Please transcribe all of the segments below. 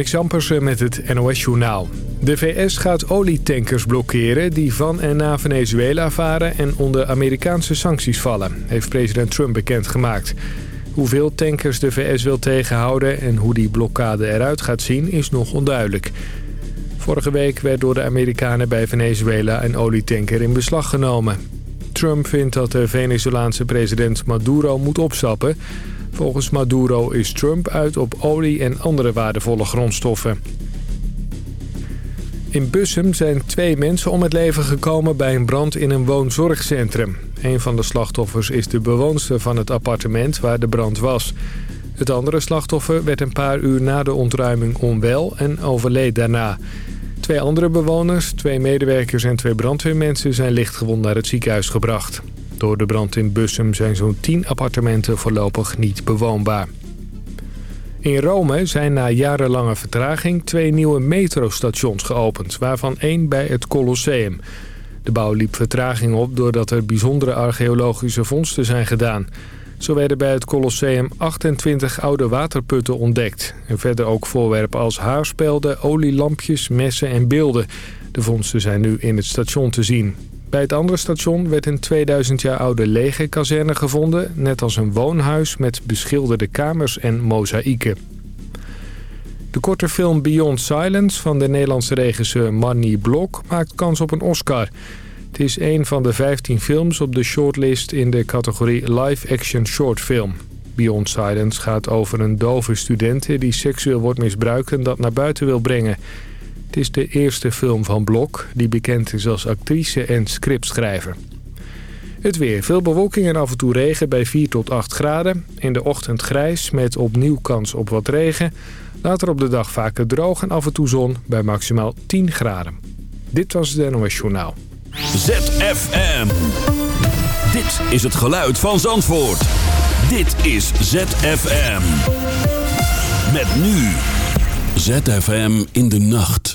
Marnik Zampersen met het NOS-journaal. De VS gaat olietankers blokkeren die van en naar Venezuela varen... en onder Amerikaanse sancties vallen, heeft president Trump bekendgemaakt. Hoeveel tankers de VS wil tegenhouden en hoe die blokkade eruit gaat zien is nog onduidelijk. Vorige week werd door de Amerikanen bij Venezuela een olietanker in beslag genomen. Trump vindt dat de Venezolaanse president Maduro moet opstappen... Volgens Maduro is Trump uit op olie en andere waardevolle grondstoffen. In Bussum zijn twee mensen om het leven gekomen bij een brand in een woonzorgcentrum. Een van de slachtoffers is de bewoonster van het appartement waar de brand was. Het andere slachtoffer werd een paar uur na de ontruiming onwel en overleed daarna. Twee andere bewoners, twee medewerkers en twee brandweermensen zijn lichtgewond naar het ziekenhuis gebracht. Door de brand in Bussum zijn zo'n 10 appartementen voorlopig niet bewoonbaar. In Rome zijn na jarenlange vertraging twee nieuwe metrostations geopend... waarvan één bij het Colosseum. De bouw liep vertraging op doordat er bijzondere archeologische vondsten zijn gedaan. Zo werden bij het Colosseum 28 oude waterputten ontdekt. En verder ook voorwerpen als haarspelden, olielampjes, messen en beelden. De vondsten zijn nu in het station te zien. Bij het andere station werd een 2000 jaar oude legerkazerne gevonden... net als een woonhuis met beschilderde kamers en mozaïeken. De korte film Beyond Silence van de Nederlandse regisseur Manny Blok maakt kans op een Oscar. Het is een van de 15 films op de shortlist in de categorie Live Action Short Film. Beyond Silence gaat over een dove studente die seksueel wordt misbruikt en dat naar buiten wil brengen... Het is de eerste film van Blok, die bekend is als actrice en scriptschrijver. Het weer. Veel bewolking en af en toe regen bij 4 tot 8 graden. In de ochtend grijs met opnieuw kans op wat regen. Later op de dag vaker droog en af en toe zon bij maximaal 10 graden. Dit was het NOS Journaal. ZFM. Dit is het geluid van Zandvoort. Dit is ZFM. Met nu... ZFM in de nacht.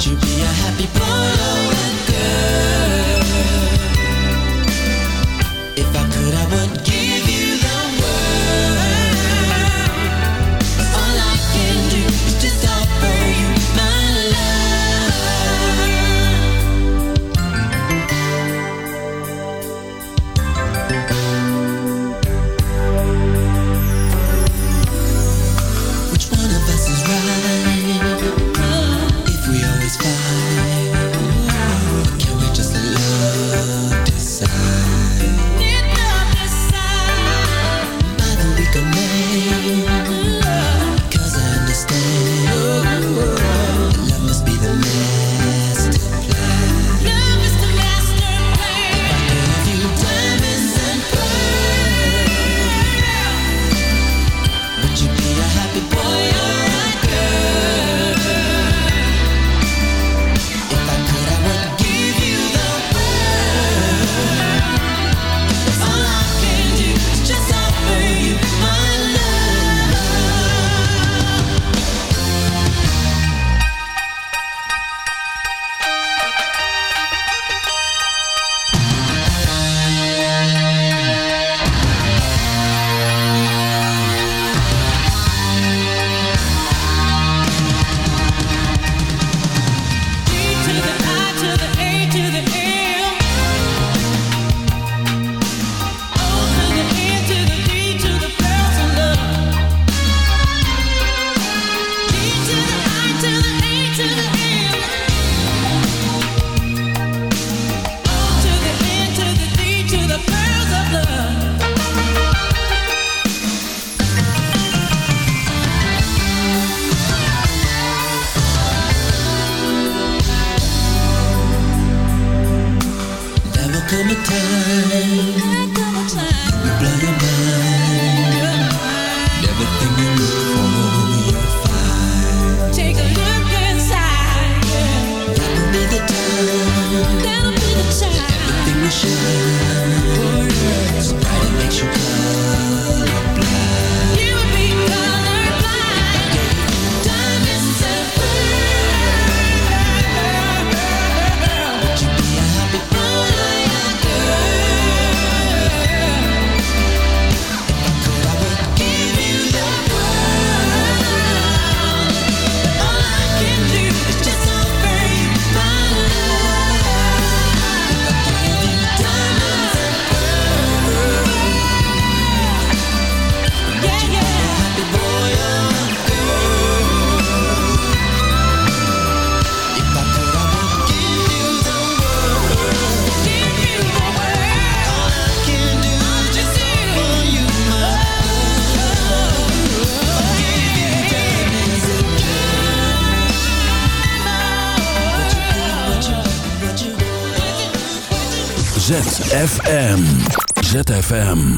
You be a happy boy? ZFM.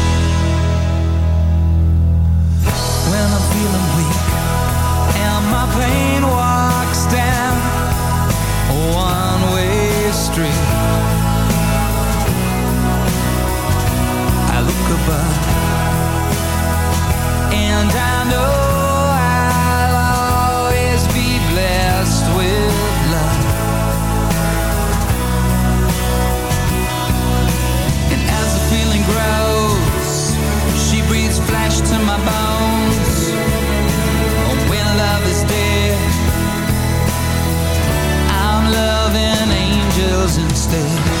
yours instead.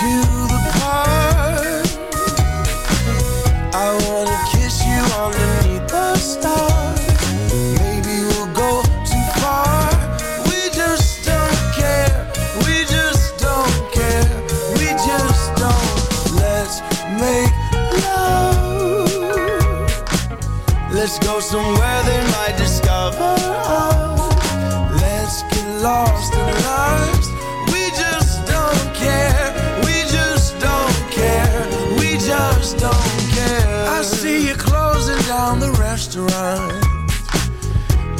to the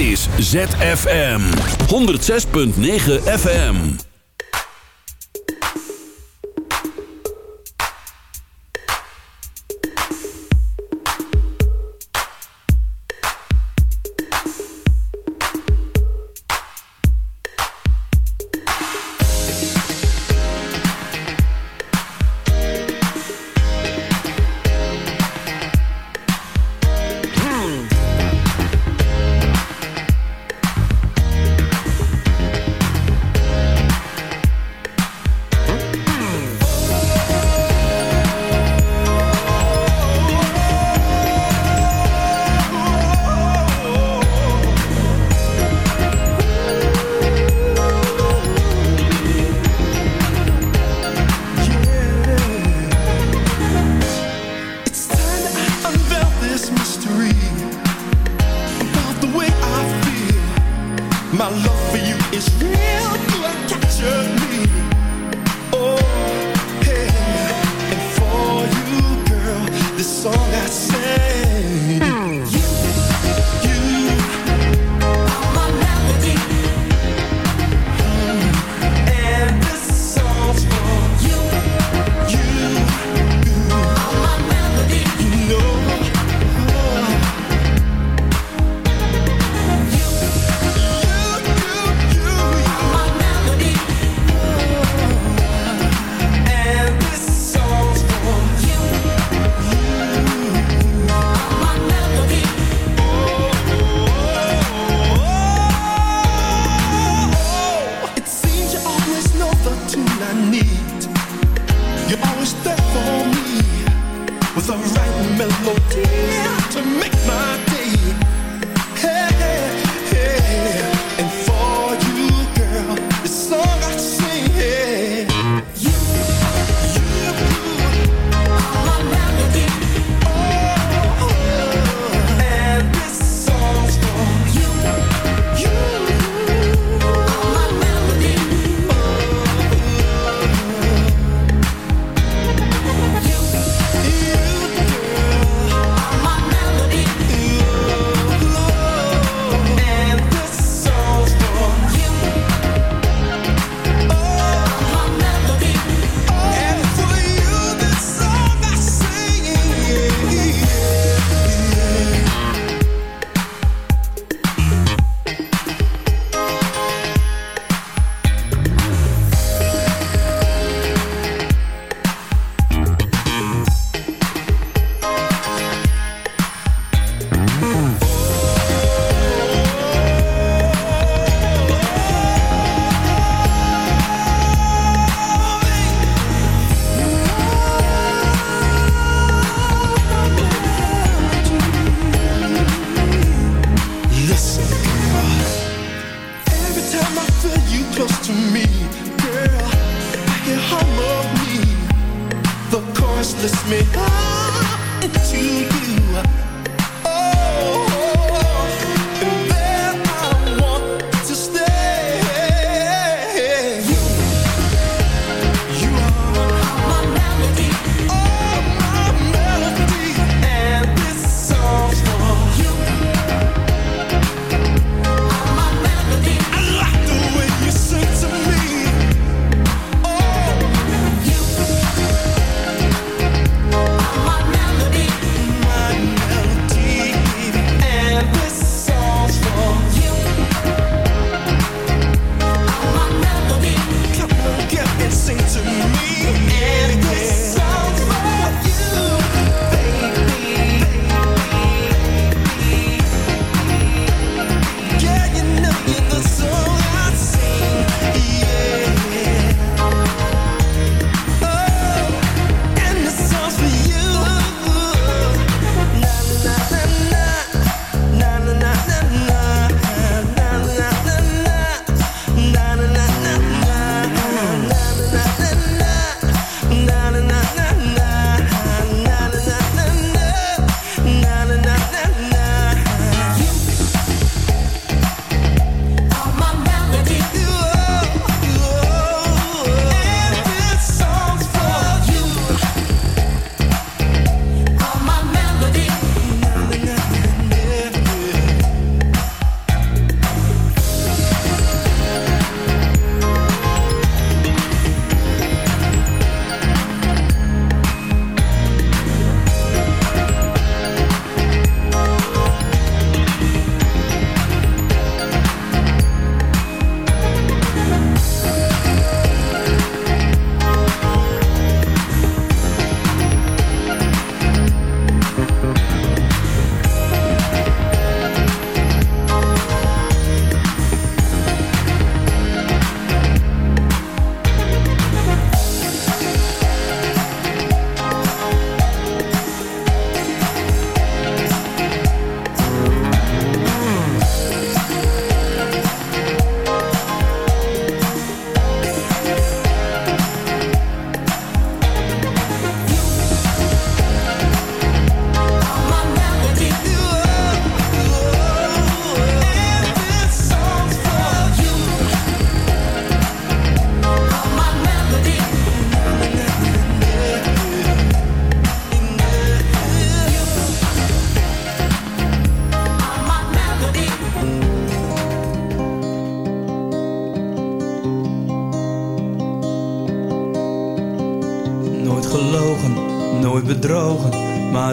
is ZFM 106.9 FM.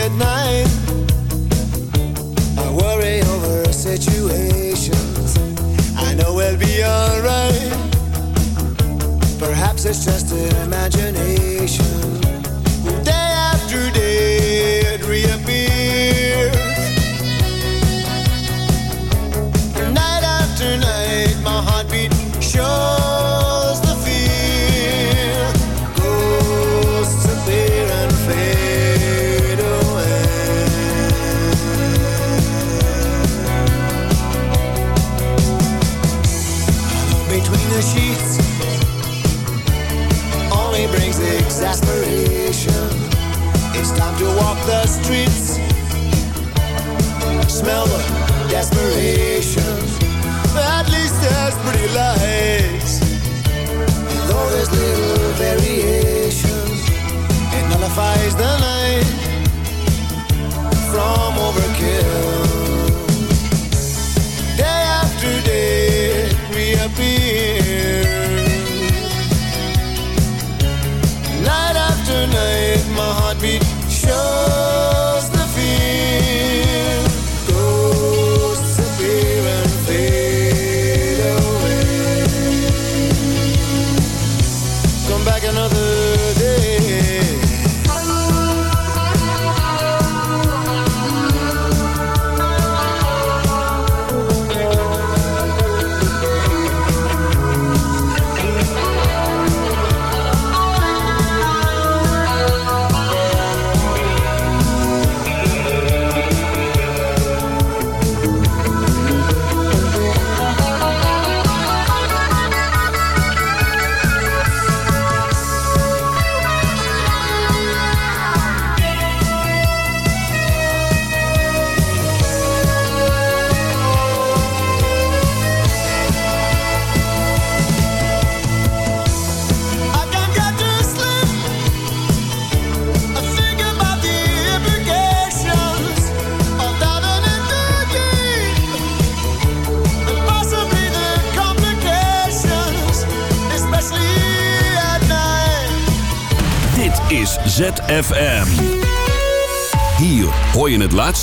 at night. I worry over situations. I know we'll be alright. Perhaps it's just an imagination.